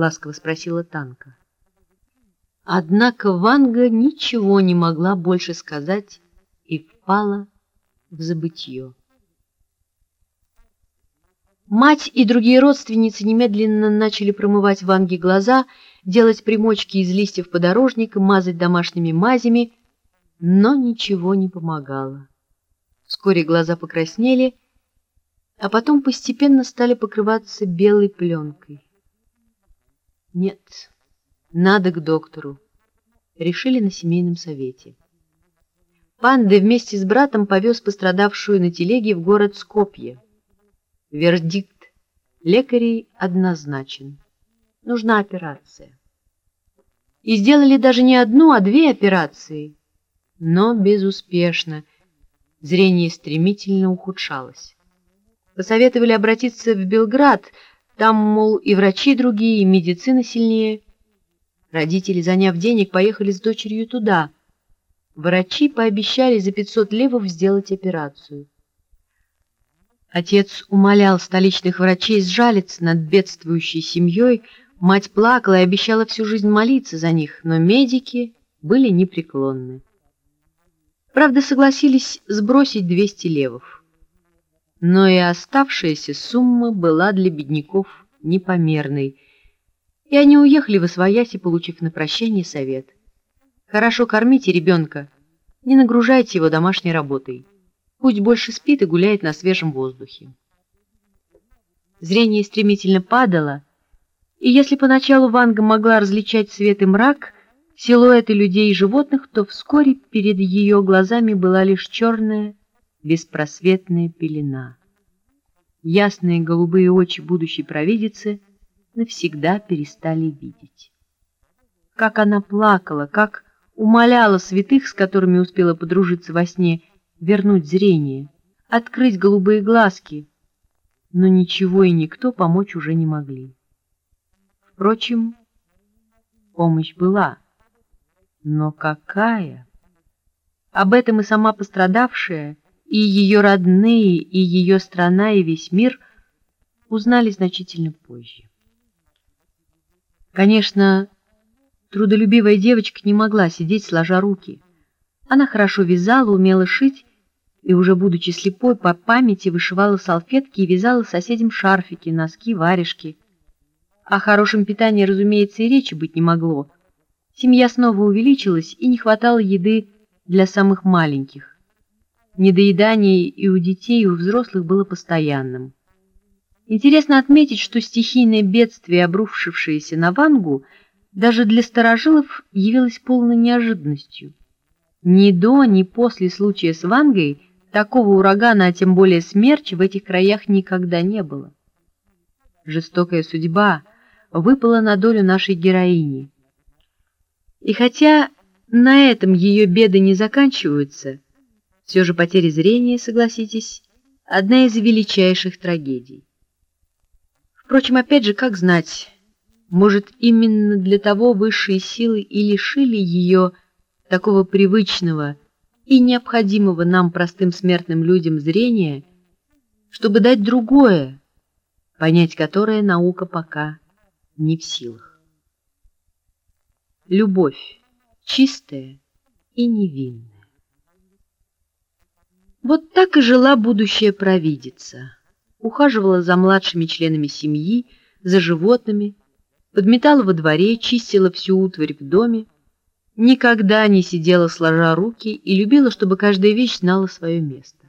ласково спросила Танка. Однако Ванга ничего не могла больше сказать и впала в забытье. Мать и другие родственницы немедленно начали промывать Ванге глаза, делать примочки из листьев подорожника, мазать домашними мазями, но ничего не помогало. Вскоре глаза покраснели, а потом постепенно стали покрываться белой пленкой. Нет, надо к доктору, решили на семейном совете. Панды вместе с братом повез пострадавшую на телеге в город Скопье. Вердикт лекарей однозначен. Нужна операция. И сделали даже не одну, а две операции. Но безуспешно. Зрение стремительно ухудшалось. Посоветовали обратиться в Белград, там, мол, и врачи другие, и медицина сильнее. Родители, заняв денег, поехали с дочерью туда. Врачи пообещали за 500 левов сделать операцию. Отец умолял столичных врачей сжалиться над бедствующей семьей, мать плакала и обещала всю жизнь молиться за них, но медики были непреклонны. Правда, согласились сбросить 200 левов. Но и оставшаяся сумма была для бедняков непомерной, и они уехали в Освояси, получив на прощание совет. «Хорошо кормите ребенка, не нагружайте его домашней работой». Пусть больше спит и гуляет на свежем воздухе. Зрение стремительно падало, и если поначалу Ванга могла различать свет и мрак, силуэты людей и животных, то вскоре перед ее глазами была лишь черная, беспросветная пелена. Ясные голубые очи будущей провидицы навсегда перестали видеть. Как она плакала, как умоляла святых, с которыми успела подружиться во сне, вернуть зрение, открыть голубые глазки, но ничего и никто помочь уже не могли. Впрочем, помощь была, но какая? Об этом и сама пострадавшая, и ее родные, и ее страна, и весь мир узнали значительно позже. Конечно, трудолюбивая девочка не могла сидеть сложа руки. Она хорошо вязала, умела шить и уже будучи слепой, по памяти вышивала салфетки и вязала соседям шарфики, носки, варежки. О хорошем питании, разумеется, и речи быть не могло. Семья снова увеличилась, и не хватало еды для самых маленьких. Недоедание и у детей, и у взрослых было постоянным. Интересно отметить, что стихийное бедствие, обрушившееся на Вангу, даже для старожилов явилось полной неожиданностью. Ни до, ни после случая с Вангой – Такого урагана, а тем более смерчи, в этих краях никогда не было. Жестокая судьба выпала на долю нашей героини. И хотя на этом ее беды не заканчиваются, все же потеря зрения, согласитесь, одна из величайших трагедий. Впрочем, опять же, как знать, может, именно для того высшие силы и лишили ее такого привычного, и необходимого нам простым смертным людям зрения, чтобы дать другое, понять которое наука пока не в силах. Любовь чистая и невинная. Вот так и жила будущая провидица. Ухаживала за младшими членами семьи, за животными, подметала во дворе, чистила всю утварь в доме, никогда не сидела сложа руки и любила, чтобы каждая вещь знала свое место.